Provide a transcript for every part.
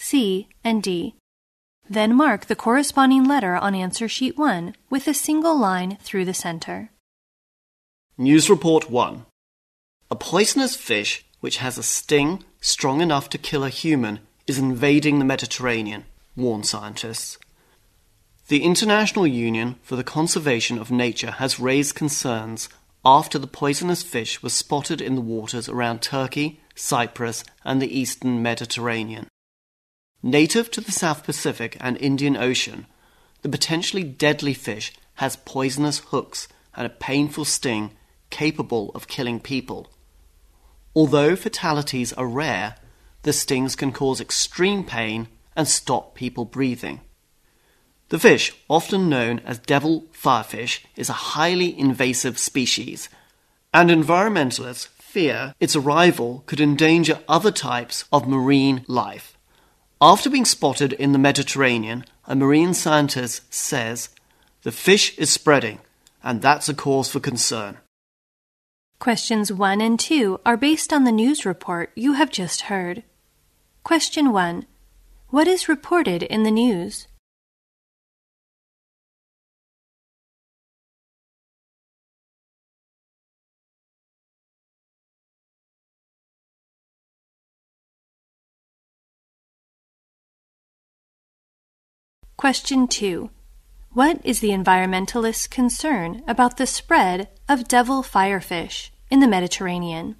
C, and D. Then mark the corresponding letter on answer sheet 1 with a single line through the center. News Report 1 A poisonous fish which has a sting strong enough to kill a human is invading the Mediterranean, warn scientists. The International Union for the Conservation of Nature has raised concerns after the poisonous fish was spotted in the waters around Turkey, Cyprus, and the eastern Mediterranean. Native to the South Pacific and Indian Ocean, the potentially deadly fish has poisonous hooks and a painful sting capable of killing people. Although fatalities are rare, the stings can cause extreme pain and stop people breathing. The fish, often known as devil firefish, is a highly invasive species, and environmentalists fear its arrival could endanger other types of marine life. After being spotted in the Mediterranean, a marine scientist says the fish is spreading, and that's a cause for concern. Questions 1 and 2 are based on the news report you have just heard. Question 1 What is reported in the news? Question 2. What is the environmentalist's concern about the spread of devil firefish in the Mediterranean?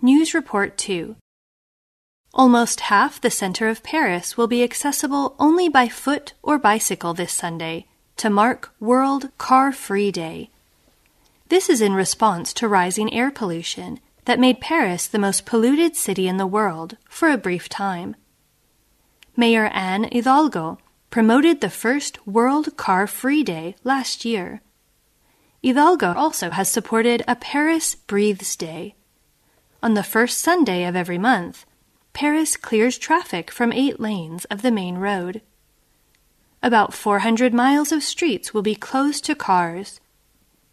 News Report 2 Almost half the center of Paris will be accessible only by foot or bicycle this Sunday to mark World Car Free Day. This is in response to rising air pollution that made Paris the most polluted city in the world for a brief time. Mayor Anne Hidalgo promoted the first World Car Free Day last year. Hidalgo also has supported a Paris Breathes Day. On the first Sunday of every month, Paris clears traffic from eight lanes of the main road. About 400 miles of streets will be closed to cars.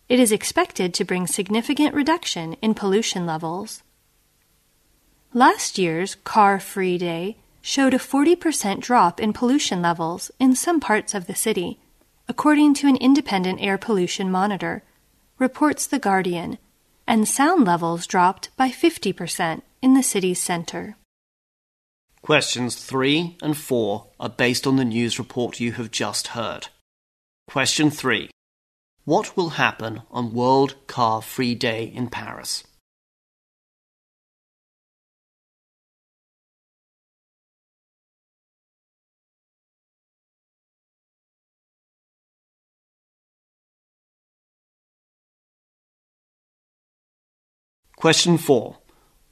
It is expected to bring significant reduction in pollution levels. Last year's Car Free Day showed a 40% drop in pollution levels in some parts of the city, according to an independent air pollution monitor, reports The Guardian, and sound levels dropped by 50% in the city's center. Questions 3 and 4 are based on the news report you have just heard. Question 3. What will happen on World Car Free Day in Paris? Question 4.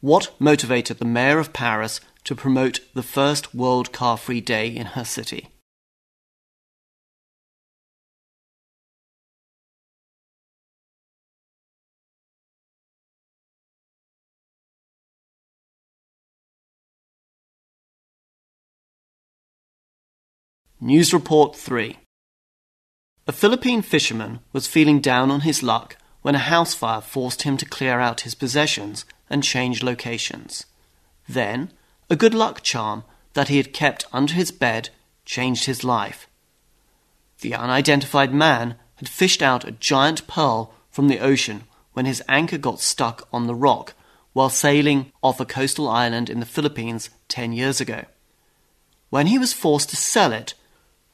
What motivated the mayor of Paris to promote the first World Car Free Day in her city. News Report 3 A Philippine fisherman was feeling down on his luck when a house fire forced him to clear out his possessions and change locations. Then, a good luck charm that he had kept under his bed changed his life. The unidentified man had fished out a giant pearl from the ocean when his anchor got stuck on the rock while sailing off a coastal island in the Philippines ten years ago. When he was forced to sell it,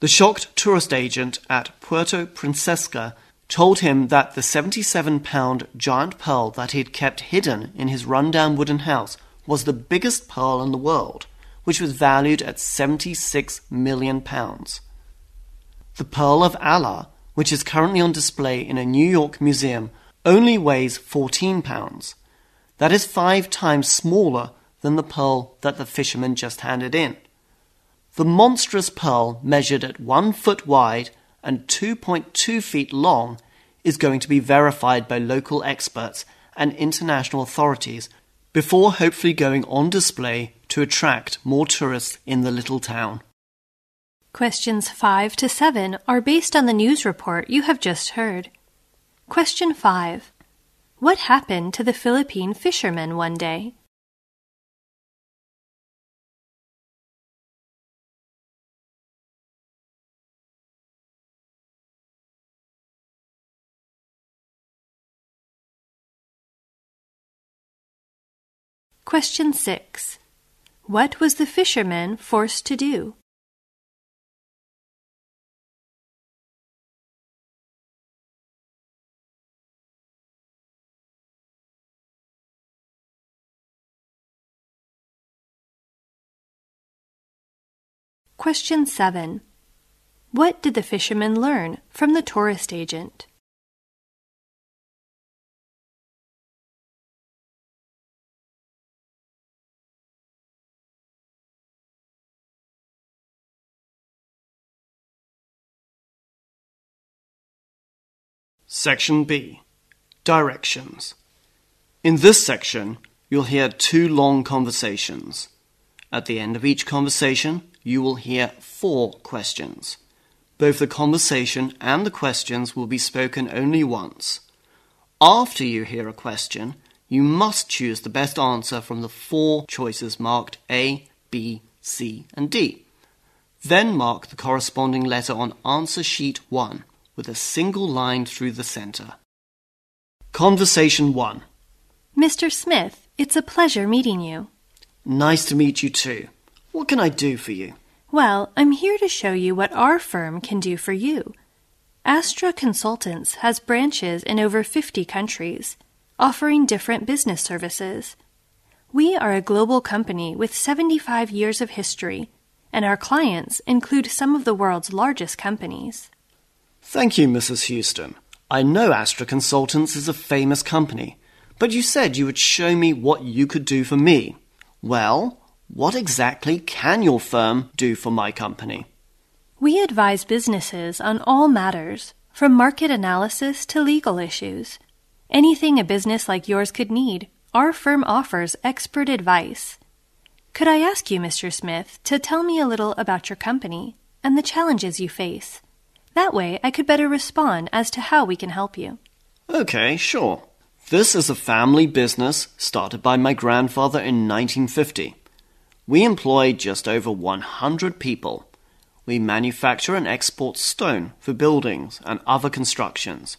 the shocked tourist agent at Puerto Princesa told him that the 77 pound giant pearl that he had kept hidden in his rundown wooden house was the biggest pearl in the world, which was valued at 76 million pounds. The Pearl of Allah, which is currently on display in a New York museum, only weighs 14 pounds. That is five times smaller than the pearl that the fisherman just handed in. The monstrous pearl, measured at one foot wide and 2.2 feet long, is going to be verified by local experts and international authorities before hopefully going on display to attract more tourists in the little town. Questions 5 to 7 are based on the news report you have just heard. Question 5. What happened to the Philippine fishermen one day? Question 6. What was the fisherman forced to do? Question 7. What did the fisherman learn from the tourist agent? Section B Directions. In this section, you'll hear two long conversations. At the end of each conversation, you will hear four questions. Both the conversation and the questions will be spoken only once. After you hear a question, you must choose the best answer from the four choices marked A, B, C, and D. Then mark the corresponding letter on answer sheet 1 with a single line through the center. Conversation 1 Mr. Smith, it's a pleasure meeting you. Nice to meet you too. What can I do for you? Well, I'm here to show you what our firm can do for you. Astra Consultants has branches in over 50 countries, offering different business services. We are a global company with 75 years of history, and our clients include some of the world's largest companies. Thank you, Mrs. Houston. I know Astra Consultants is a famous company, but you said you would show me what you could do for me. Well, what exactly can your firm do for my company? We advise businesses on all matters, from market analysis to legal issues. Anything a business like yours could need, our firm offers expert advice. Could I ask you, Mr. Smith, to tell me a little about your company and the challenges you face? That way, I could better respond as to how we can help you. Okay, sure. This is a family business started by my grandfather in 1950. We employ just over 100 people. We manufacture and export stone for buildings and other constructions.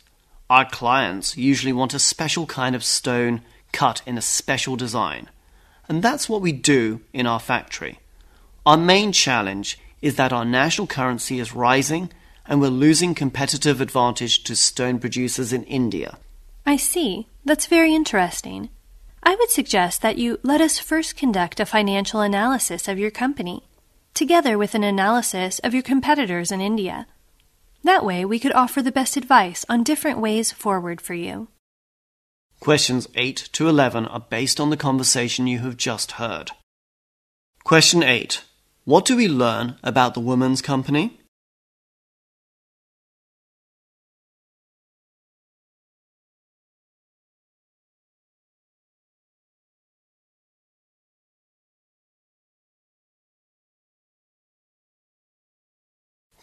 Our clients usually want a special kind of stone cut in a special design. And that's what we do in our factory. Our main challenge is that our national currency is rising and we're losing competitive advantage to stone producers in India. I see. That's very interesting. I would suggest that you let us first conduct a financial analysis of your company, together with an analysis of your competitors in India. That way, we could offer the best advice on different ways forward for you. Questions 8 to 11 are based on the conversation you have just heard. Question 8. What do we learn about the woman's company?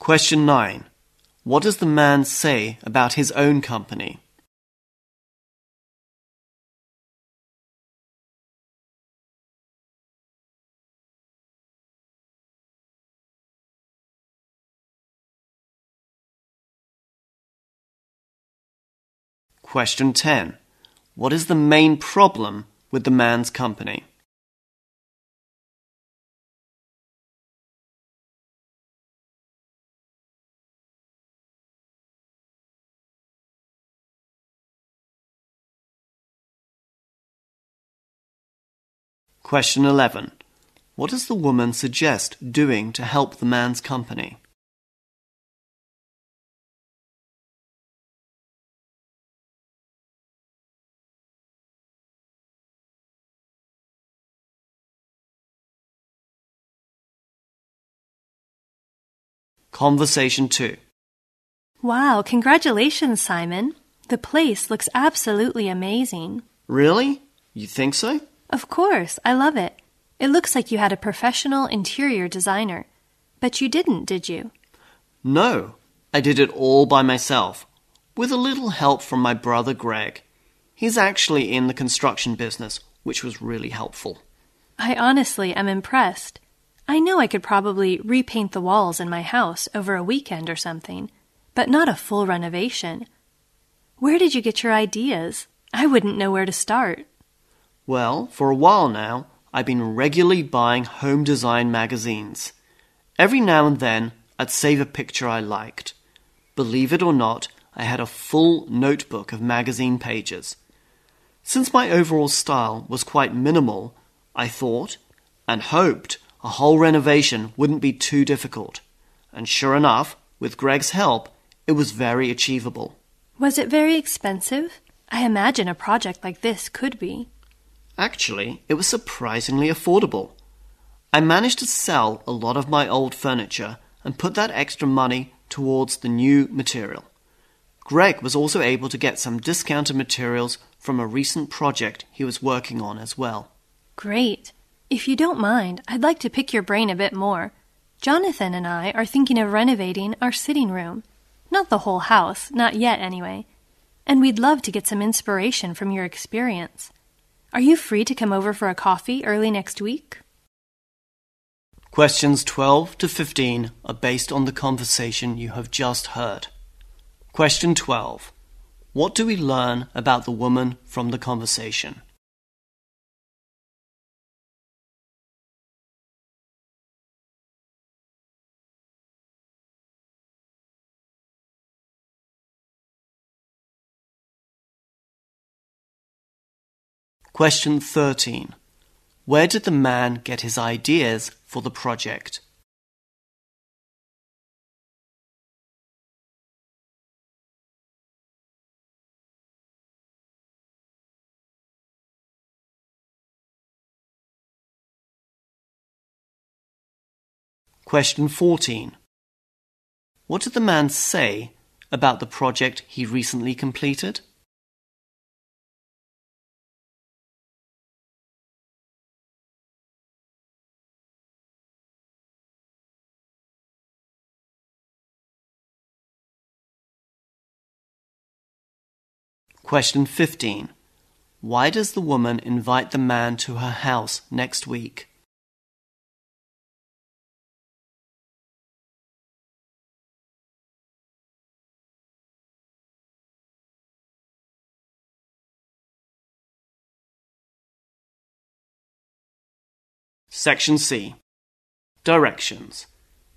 Question 9. What does the man say about his own company? Question 10. What is the main problem with the man's company? Question 11. What does the woman suggest doing to help the man's company? Conversation 2 Wow, congratulations, Simon. The place looks absolutely amazing. Really? You think so? Of course, I love it. It looks like you had a professional interior designer. But you didn't, did you? No, I did it all by myself, with a little help from my brother Greg. He's actually in the construction business, which was really helpful. I honestly am impressed. I know I could probably repaint the walls in my house over a weekend or something, but not a full renovation. Where did you get your ideas? I wouldn't know where to start. Well, for a while now, I've been regularly buying home design magazines. Every now and then, I'd save a picture I liked. Believe it or not, I had a full notebook of magazine pages. Since my overall style was quite minimal, I thought and hoped a whole renovation wouldn't be too difficult. And sure enough, with Greg's help, it was very achievable. Was it very expensive? I imagine a project like this could be. Actually, it was surprisingly affordable. I managed to sell a lot of my old furniture and put that extra money towards the new material. Greg was also able to get some discounted materials from a recent project he was working on as well. Great. If you don't mind, I'd like to pick your brain a bit more. Jonathan and I are thinking of renovating our sitting room. Not the whole house, not yet anyway. And we'd love to get some inspiration from your experience. Are you free to come over for a coffee early next week? Questions 12 to 15 are based on the conversation you have just heard. Question 12. What do we learn about the woman from the conversation? Question 13. Where did the man get his ideas for the project? Question 14. What did the man say about the project he recently completed? Question 15. Why does the woman invite the man to her house next week? Section C. Directions.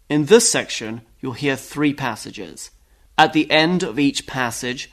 In this section, you'll hear three passages. At the end of each passage,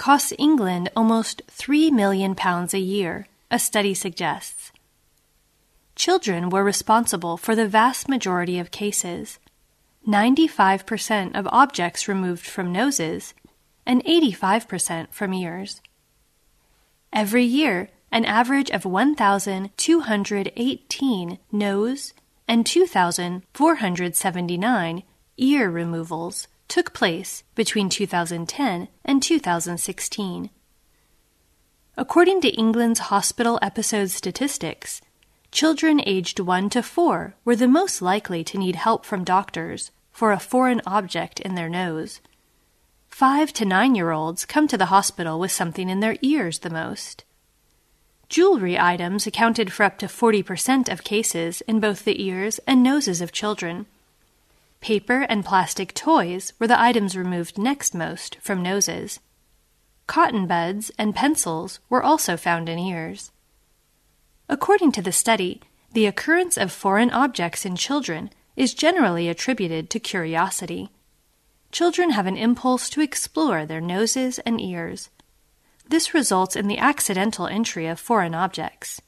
costs England almost £3 million a year, a study suggests. Children were responsible for the vast majority of cases 95% of objects removed from noses and 85% from ears. Every year, an average of 1,218 nose and 2,479 ear removals took place between 2010 and 2016. According to England's hospital episode statistics, children aged 1 to 4 were the most likely to need help from doctors for a foreign object in their nose. 5 to 9 year olds come to the hospital with something in their ears the most. Jewelry items accounted for up to 40% of cases in both the ears and noses of children. Paper and plastic toys were the items removed next most from noses. Cotton buds and pencils were also found in ears. According to the study, the occurrence of foreign objects in children is generally attributed to curiosity. Children have an impulse to explore their noses and ears. This results in the accidental entry of foreign objects.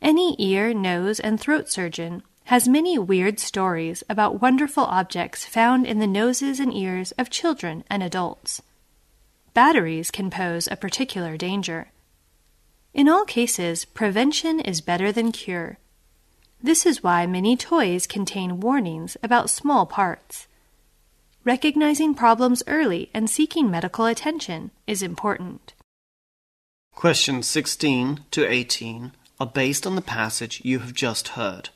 Any ear, nose, and throat surgeon has many weird stories about wonderful objects found in the noses and ears of children and adults. Batteries can pose a particular danger. In all cases, prevention is better than cure. This is why many toys contain warnings about small parts. Recognizing problems early and seeking medical attention is important. Questions 16 to 18 are based on the passage you have just heard.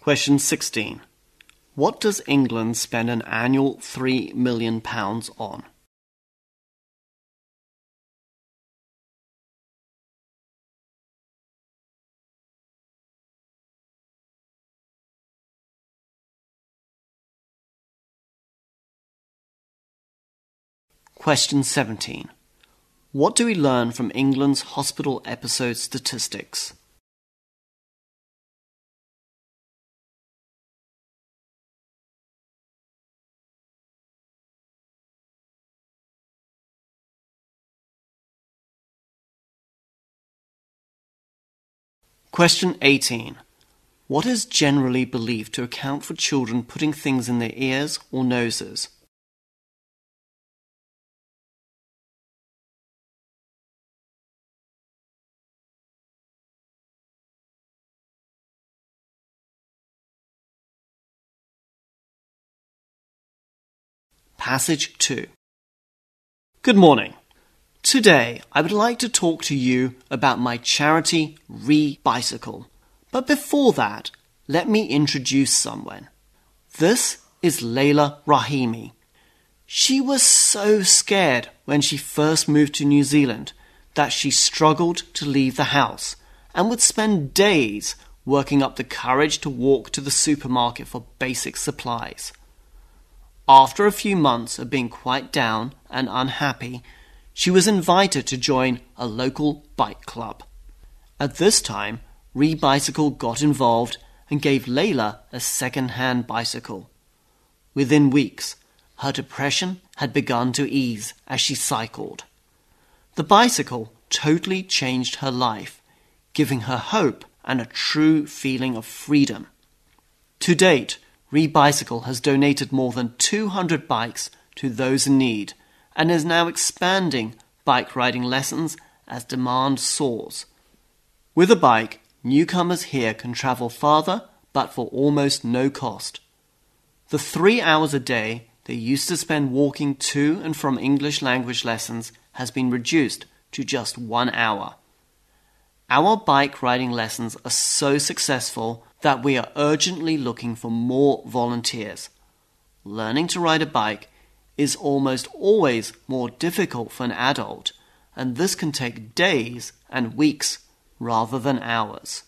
Question 16. What does England spend an annual £3 million on? Question 17. What do we learn from England's hospital episode statistics? Question 18. What is generally believed to account for children putting things in their ears or noses? Passage 2 Good morning. Today I would like to talk to you about my charity Re Bicycle. But before that, let me introduce someone. This is Layla Rahimi. She was so scared when she first moved to New Zealand that she struggled to leave the house and would spend days working up the courage to walk to the supermarket for basic supplies. After a few months of being quite down and unhappy, she was invited to join a local bike club. At this time, Rebicycle got involved and gave Layla a second-hand bicycle. Within weeks, her depression had begun to ease as she cycled. The bicycle totally changed her life, giving her hope and a true feeling of freedom. To date, Rebicycle has donated more than 200 bikes to those in need and is now expanding bike riding lessons as demand soars. With a bike, newcomers here can travel farther but for almost no cost. The three hours a day they used to spend walking to and from English language lessons has been reduced to just one hour. Our bike riding lessons are so successful that we are urgently looking for more volunteers. Learning to ride a bike is almost always more difficult for an adult, and this can take days and weeks rather than hours.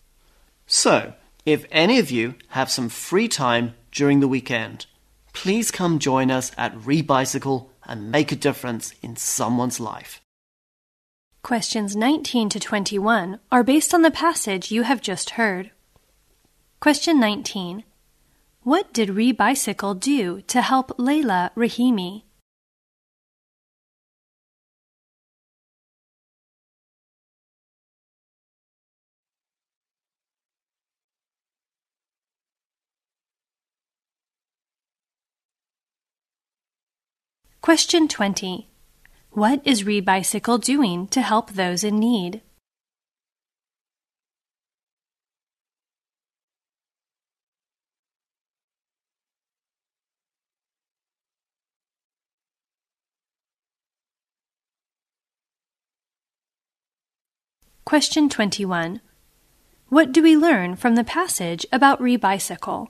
So, if any of you have some free time during the weekend, please come join us at Rebicycle and make a difference in someone's life. Questions 19 to 21 are based on the passage you have just heard. Question 19. What did Rebicycle do to help Layla Rahimi? Question 20. What is Rebicycle doing to help those in need? Question 21. What do we learn from the passage about rebicycle?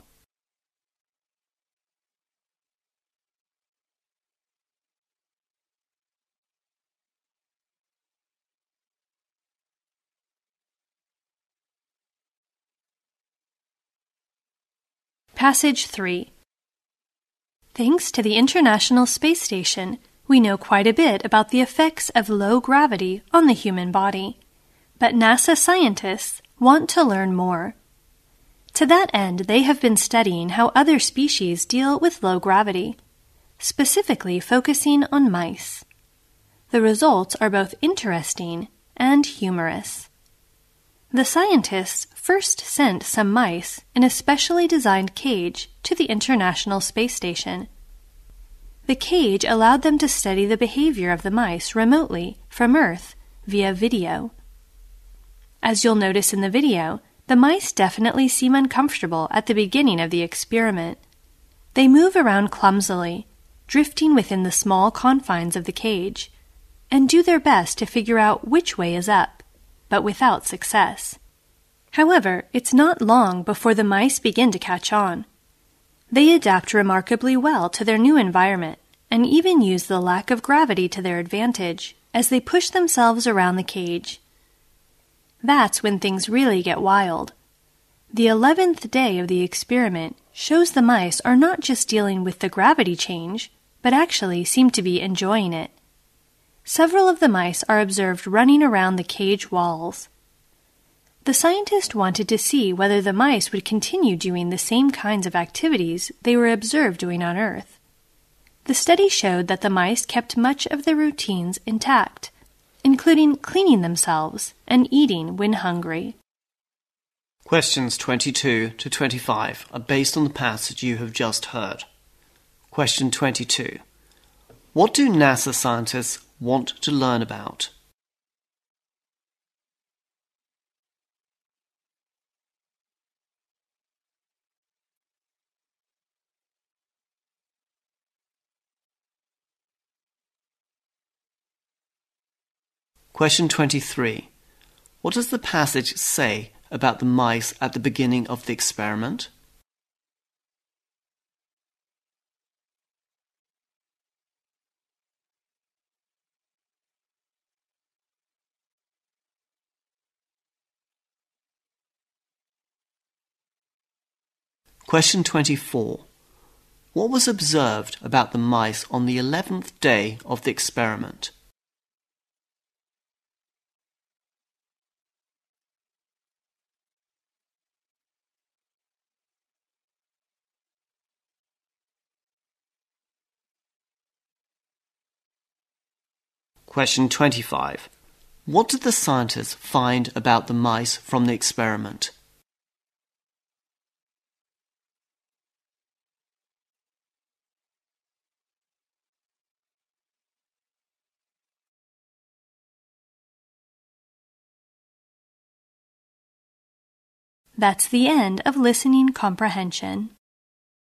Passage 3 Thanks to the International Space Station, we know quite a bit about the effects of low gravity on the human body. But NASA scientists want to learn more. To that end, they have been studying how other species deal with low gravity, specifically focusing on mice. The results are both interesting and humorous. The scientists first sent some mice in a specially designed cage to the International Space Station. The cage allowed them to study the behavior of the mice remotely from Earth via video. As you'll notice in the video, the mice definitely seem uncomfortable at the beginning of the experiment. They move around clumsily, drifting within the small confines of the cage, and do their best to figure out which way is up, but without success. However, it's not long before the mice begin to catch on. They adapt remarkably well to their new environment and even use the lack of gravity to their advantage as they push themselves around the cage. That's when things really get wild. The eleventh day of the experiment shows the mice are not just dealing with the gravity change, but actually seem to be enjoying it. Several of the mice are observed running around the cage walls. The scientist wanted to see whether the mice would continue doing the same kinds of activities they were observed doing on Earth. The study showed that the mice kept much of their routines intact, including cleaning themselves and eating when hungry. Questions 22 to 25 are based on the passage you have just heard. Question 22. What do NASA scientists want to learn about? Question 23. What does the passage say about the mice at the beginning of the experiment? Question 24. What was observed about the mice on the eleventh day of the experiment? Question 25. What did the scientists find about the mice from the experiment? That's the end of listening comprehension.